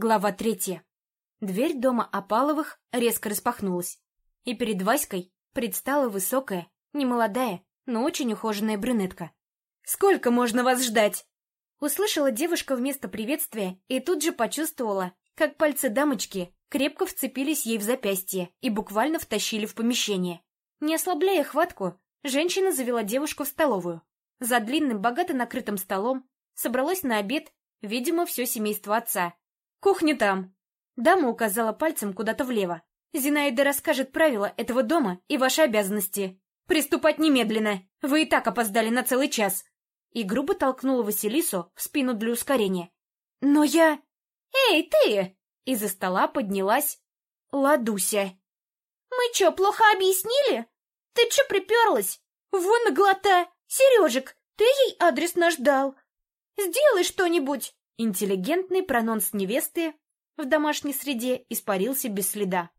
Глава третья. Дверь дома Опаловых резко распахнулась, и перед Васькой предстала высокая, немолодая, но очень ухоженная брюнетка. «Сколько можно вас ждать?» Услышала девушка вместо приветствия и тут же почувствовала, как пальцы дамочки крепко вцепились ей в запястье и буквально втащили в помещение. Не ослабляя хватку, женщина завела девушку в столовую. За длинным, богато накрытым столом собралось на обед, видимо, все семейство отца, «Кухня там!» Дама указала пальцем куда-то влево. «Зинаида расскажет правила этого дома и ваши обязанности. Приступать немедленно! Вы и так опоздали на целый час!» И грубо толкнула Василису в спину для ускорения. «Но я...» «Эй, ты!» Из-за стола поднялась Ладуся. «Мы чё, плохо объяснили? Ты чё приперлась? Вон наглота! Сережек, ты ей адрес наш дал. Сделай что-нибудь!» Интеллигентный прононс невесты в домашней среде испарился без следа.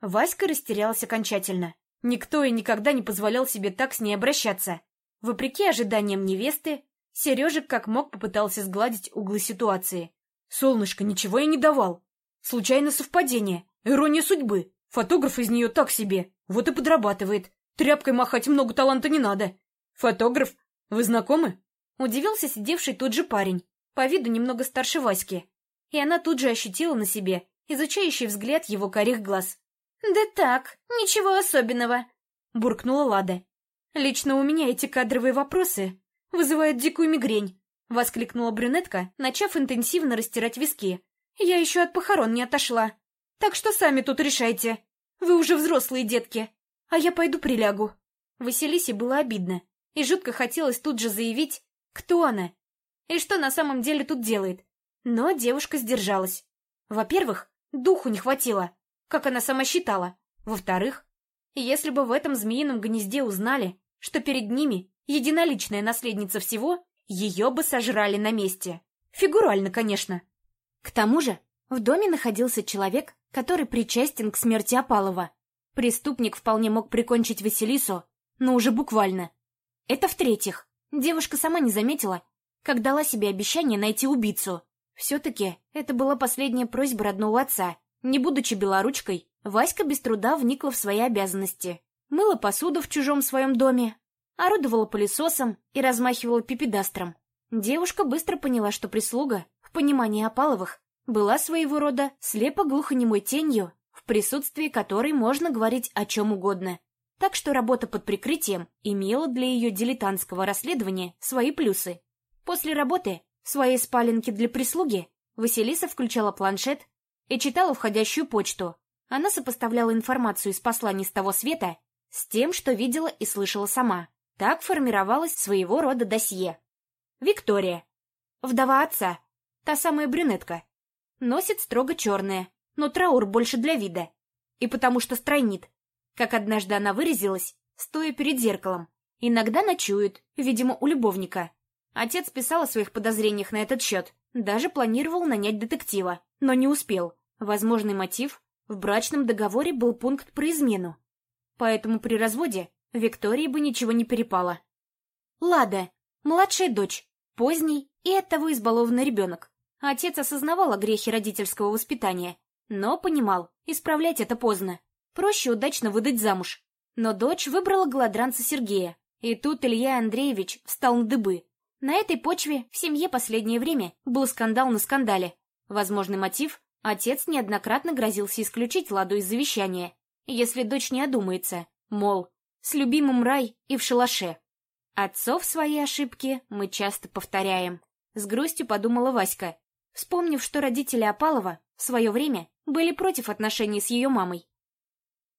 Васька растерялась окончательно. Никто и никогда не позволял себе так с ней обращаться. Вопреки ожиданиям невесты, Сережик как мог попытался сгладить углы ситуации. «Солнышко, ничего я не давал. Случайно совпадение, ирония судьбы. Фотограф из нее так себе, вот и подрабатывает. Тряпкой махать много таланта не надо. Фотограф? Вы знакомы?» Удивился сидевший тут же парень, по виду немного старше Васьки, и она тут же ощутила на себе изучающий взгляд его корих глаз. «Да так, ничего особенного», — буркнула Лада. «Лично у меня эти кадровые вопросы вызывают дикую мигрень», — воскликнула брюнетка, начав интенсивно растирать виски. «Я еще от похорон не отошла. Так что сами тут решайте. Вы уже взрослые детки, а я пойду прилягу». Василисе было обидно, и жутко хотелось тут же заявить, кто она и что на самом деле тут делает. Но девушка сдержалась. Во-первых, духу не хватило, как она сама считала. Во-вторых, если бы в этом змеином гнезде узнали, что перед ними единоличная наследница всего, ее бы сожрали на месте. Фигурально, конечно. К тому же, в доме находился человек, который причастен к смерти Апалова. Преступник вполне мог прикончить Василису, но уже буквально. Это в-третьих. Девушка сама не заметила, как дала себе обещание найти убийцу. Все-таки это была последняя просьба родного отца. Не будучи белоручкой, Васька без труда вникла в свои обязанности. Мыла посуду в чужом своем доме, орудовала пылесосом и размахивала пипедастром. Девушка быстро поняла, что прислуга, в понимании Опаловых, была своего рода слепо-глухонемой тенью, в присутствии которой можно говорить о чем угодно. Так что работа под прикрытием имела для ее дилетантского расследования свои плюсы. После работы в своей спаленке для прислуги Василиса включала планшет и читала входящую почту. Она сопоставляла информацию из посланий с того света с тем, что видела и слышала сама. Так формировалось своего рода досье. Виктория. Вдова отца. Та самая брюнетка. Носит строго черное, но траур больше для вида. И потому что стройнит. Как однажды она выразилась, стоя перед зеркалом. Иногда ночует, видимо, у любовника. Отец писал о своих подозрениях на этот счет, даже планировал нанять детектива, но не успел. Возможный мотив — в брачном договоре был пункт про измену. Поэтому при разводе Виктории бы ничего не перепало. Лада, младшая дочь, поздний и оттого избалованный ребенок. Отец осознавал о грехе родительского воспитания, но понимал, исправлять это поздно. Проще удачно выдать замуж. Но дочь выбрала голодранца Сергея, и тут Илья Андреевич встал на дыбы. На этой почве в семье последнее время был скандал на скандале. Возможный мотив – отец неоднократно грозился исключить Ладу из завещания, если дочь не одумается, мол, с любимым рай и в шалаше. Отцов свои ошибки мы часто повторяем. С грустью подумала Васька, вспомнив, что родители Апалова в свое время были против отношений с ее мамой.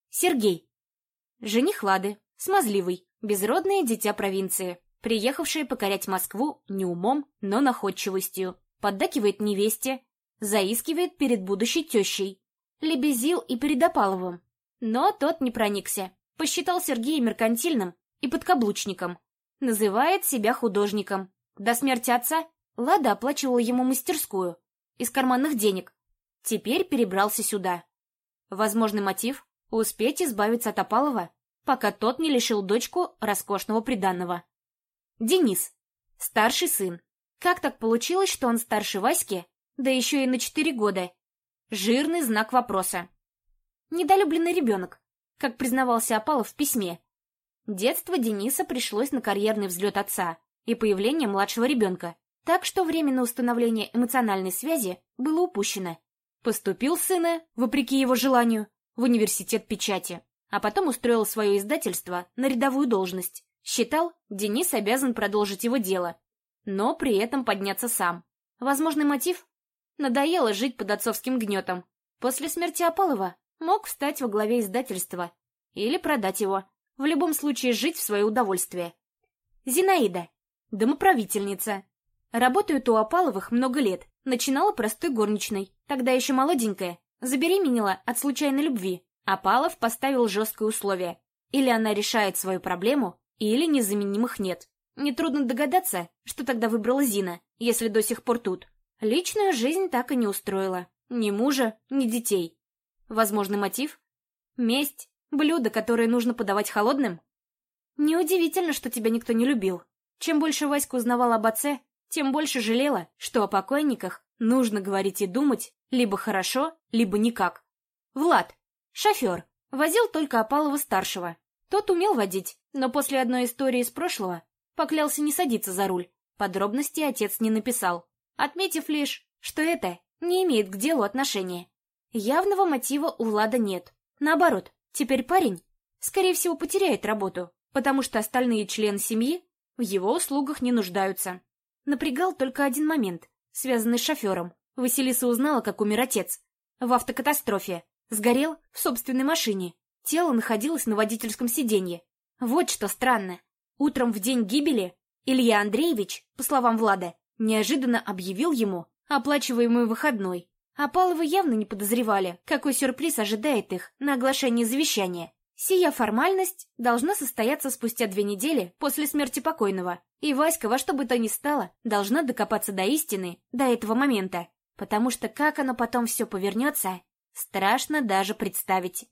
Сергей. Жених Лады, смазливый, безродное дитя провинции приехавшая покорять Москву не умом, но находчивостью, поддакивает невесте, заискивает перед будущей тещей, лебезил и перед Опаловым. Но тот не проникся, посчитал Сергея меркантильным и подкаблучником, называет себя художником. До смерти отца Лада оплачивала ему мастерскую из карманных денег. Теперь перебрался сюда. Возможный мотив — успеть избавиться от Опалова, пока тот не лишил дочку роскошного приданного. Денис. Старший сын. Как так получилось, что он старше Васьки, да еще и на четыре года, Жирный знак вопроса. Недолюбленный ребенок, как признавался Апалов в письме. Детство Дениса пришлось на карьерный взлет отца и появление младшего ребенка, так что время на установление эмоциональной связи было упущено. Поступил сына, вопреки его желанию, в университет печати, а потом устроил свое издательство на рядовую должность. Считал, Денис обязан продолжить его дело, но при этом подняться сам. Возможный мотив? Надоело жить под отцовским гнетом. После смерти Апалова мог встать во главе издательства или продать его. В любом случае жить в свое удовольствие. Зинаида. Домоправительница. Работает у Апаловых много лет. Начинала простой горничной, тогда еще молоденькая. Забеременела от случайной любви. Апалов поставил жесткое условие. Или она решает свою проблему, или незаменимых нет. Нетрудно догадаться, что тогда выбрала Зина, если до сих пор тут. Личную жизнь так и не устроила. Ни мужа, ни детей. Возможный мотив? Месть? Блюдо, которое нужно подавать холодным? Неудивительно, что тебя никто не любил. Чем больше Васька узнавала об отце, тем больше жалела, что о покойниках нужно говорить и думать либо хорошо, либо никак. Влад, шофер, возил только Опалова-старшего. Тот умел водить, но после одной истории из прошлого поклялся не садиться за руль. Подробностей отец не написал, отметив лишь, что это не имеет к делу отношения. Явного мотива у Влада нет. Наоборот, теперь парень, скорее всего, потеряет работу, потому что остальные члены семьи в его услугах не нуждаются. Напрягал только один момент, связанный с шофером. Василиса узнала, как умер отец. В автокатастрофе. Сгорел в собственной машине. Тело находилось на водительском сиденье. Вот что странно. Утром в день гибели Илья Андреевич, по словам Влада, неожиданно объявил ему оплачиваемый выходной. А Паловы явно не подозревали, какой сюрприз ожидает их на оглашении завещания. Сия формальность должна состояться спустя две недели после смерти покойного, и Васька во что бы то ни стало должна докопаться до истины до этого момента, потому что как оно потом все повернется, страшно даже представить.